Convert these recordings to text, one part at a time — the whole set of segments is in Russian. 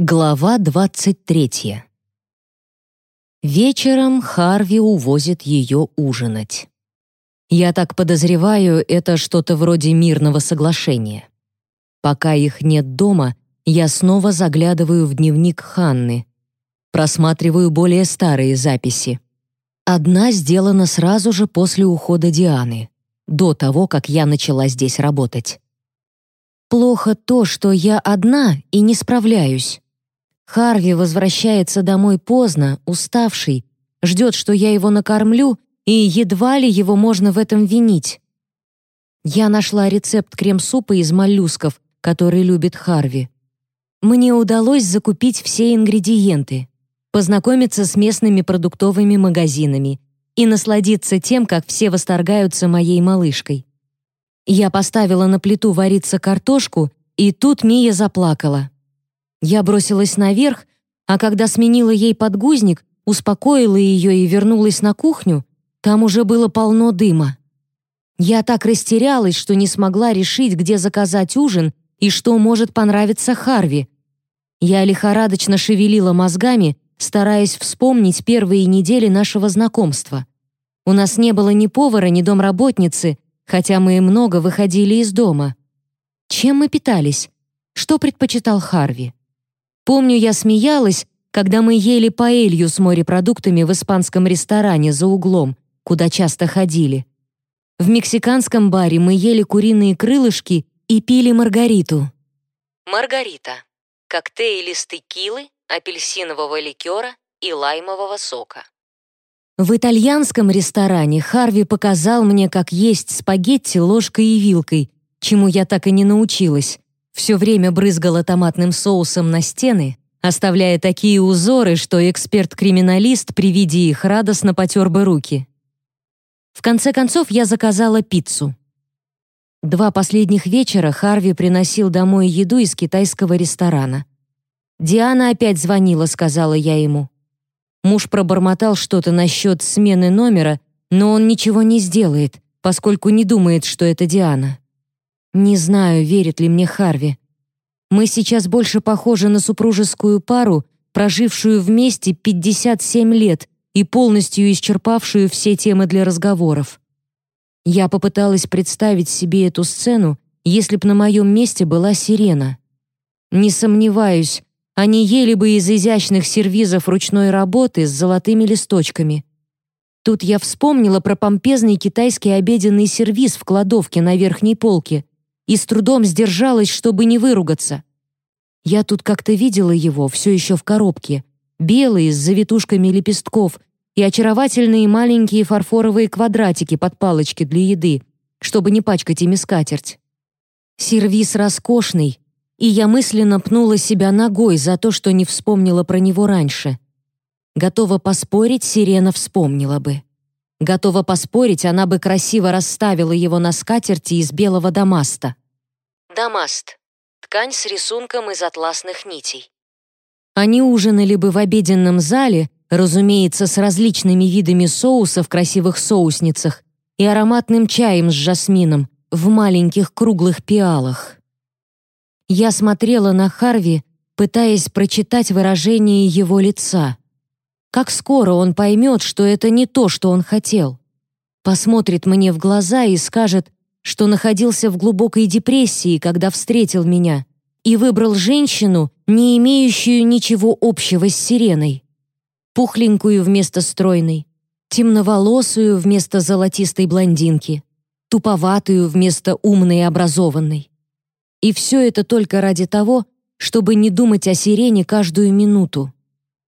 Глава 23. Вечером Харви увозит ее ужинать. Я так подозреваю, это что-то вроде мирного соглашения. Пока их нет дома, я снова заглядываю в дневник Ханны. Просматриваю более старые записи. Одна сделана сразу же после ухода Дианы, до того, как я начала здесь работать. Плохо то, что я одна и не справляюсь. Харви возвращается домой поздно, уставший, ждет, что я его накормлю, и едва ли его можно в этом винить. Я нашла рецепт крем-супа из моллюсков, который любит Харви. Мне удалось закупить все ингредиенты, познакомиться с местными продуктовыми магазинами и насладиться тем, как все восторгаются моей малышкой. Я поставила на плиту вариться картошку, и тут Мия заплакала. Я бросилась наверх, а когда сменила ей подгузник, успокоила ее и вернулась на кухню, там уже было полно дыма. Я так растерялась, что не смогла решить, где заказать ужин и что может понравиться Харви. Я лихорадочно шевелила мозгами, стараясь вспомнить первые недели нашего знакомства. У нас не было ни повара, ни домработницы, хотя мы много выходили из дома. Чем мы питались? Что предпочитал Харви? Помню, я смеялась, когда мы ели паэлью с морепродуктами в испанском ресторане за углом, куда часто ходили. В мексиканском баре мы ели куриные крылышки и пили маргариту. Маргарита. Коктейль из текилы, апельсинового ликера и лаймового сока. В итальянском ресторане Харви показал мне, как есть спагетти ложкой и вилкой, чему я так и не научилась все время брызгала томатным соусом на стены, оставляя такие узоры, что эксперт-криминалист при виде их радостно потер бы руки. В конце концов я заказала пиццу. Два последних вечера Харви приносил домой еду из китайского ресторана. «Диана опять звонила», — сказала я ему. Муж пробормотал что-то насчет смены номера, но он ничего не сделает, поскольку не думает, что это Диана. Не знаю, верит ли мне Харви. Мы сейчас больше похожи на супружескую пару, прожившую вместе 57 лет и полностью исчерпавшую все темы для разговоров. Я попыталась представить себе эту сцену, если б на моем месте была сирена. Не сомневаюсь, они ели бы из изящных сервизов ручной работы с золотыми листочками. Тут я вспомнила про помпезный китайский обеденный сервиз в кладовке на верхней полке, и с трудом сдержалась, чтобы не выругаться. Я тут как-то видела его, все еще в коробке, белый, с завитушками лепестков и очаровательные маленькие фарфоровые квадратики под палочки для еды, чтобы не пачкать ими скатерть. Сервис роскошный, и я мысленно пнула себя ногой за то, что не вспомнила про него раньше. Готова поспорить, Сирена вспомнила бы. Готова поспорить, она бы красиво расставила его на скатерти из белого дамаста. Дамаст. Ткань с рисунком из атласных нитей. Они ужинали бы в обеденном зале, разумеется, с различными видами соуса в красивых соусницах и ароматным чаем с жасмином в маленьких круглых пиалах. Я смотрела на Харви, пытаясь прочитать выражение его лица. Как скоро он поймет, что это не то, что он хотел? Посмотрит мне в глаза и скажет, что находился в глубокой депрессии, когда встретил меня, и выбрал женщину, не имеющую ничего общего с сиреной. Пухленькую вместо стройной, темноволосую вместо золотистой блондинки, туповатую вместо умной и образованной. И все это только ради того, чтобы не думать о сирене каждую минуту.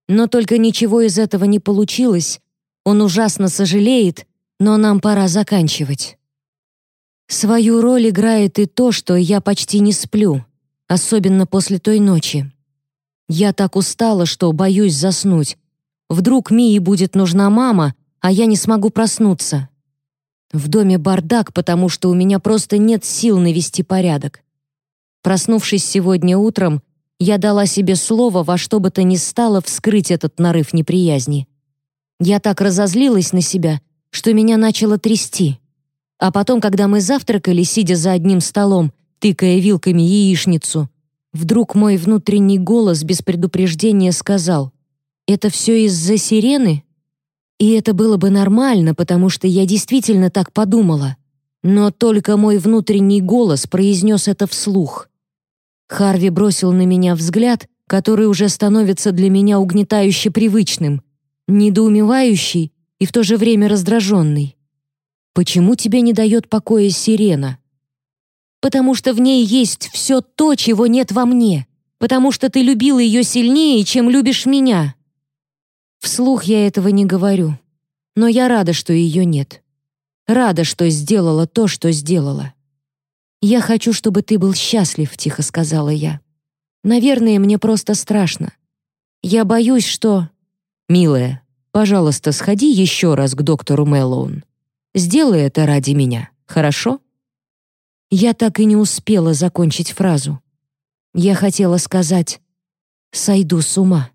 Но только ничего из этого не получилось. Он ужасно сожалеет, но нам пора заканчивать. Свою роль играет и то, что я почти не сплю, особенно после той ночи. Я так устала, что боюсь заснуть. Вдруг Мии будет нужна мама, а я не смогу проснуться. В доме бардак, потому что у меня просто нет сил навести порядок. Проснувшись сегодня утром, я дала себе слово во что бы то ни стало вскрыть этот нарыв неприязни. Я так разозлилась на себя, что меня начало трясти. А потом, когда мы завтракали, сидя за одним столом, тыкая вилками яичницу, Вдруг мой внутренний голос без предупреждения сказал «Это все из-за сирены?» И это было бы нормально, потому что я действительно так подумала. Но только мой внутренний голос произнес это вслух. Харви бросил на меня взгляд, который уже становится для меня угнетающе привычным, недоумевающий и в то же время раздраженный. «Почему тебе не дает покоя сирена?» «Потому что в ней есть все то, чего нет во мне. Потому что ты любил ее сильнее, чем любишь меня». Вслух я этого не говорю, но я рада, что ее нет. Рада, что сделала то, что сделала. «Я хочу, чтобы ты был счастлив», — тихо сказала я. «Наверное, мне просто страшно. Я боюсь, что...» «Милая, пожалуйста, сходи еще раз к доктору Мэллоун. Сделай это ради меня, хорошо?» Я так и не успела закончить фразу. Я хотела сказать «сойду с ума».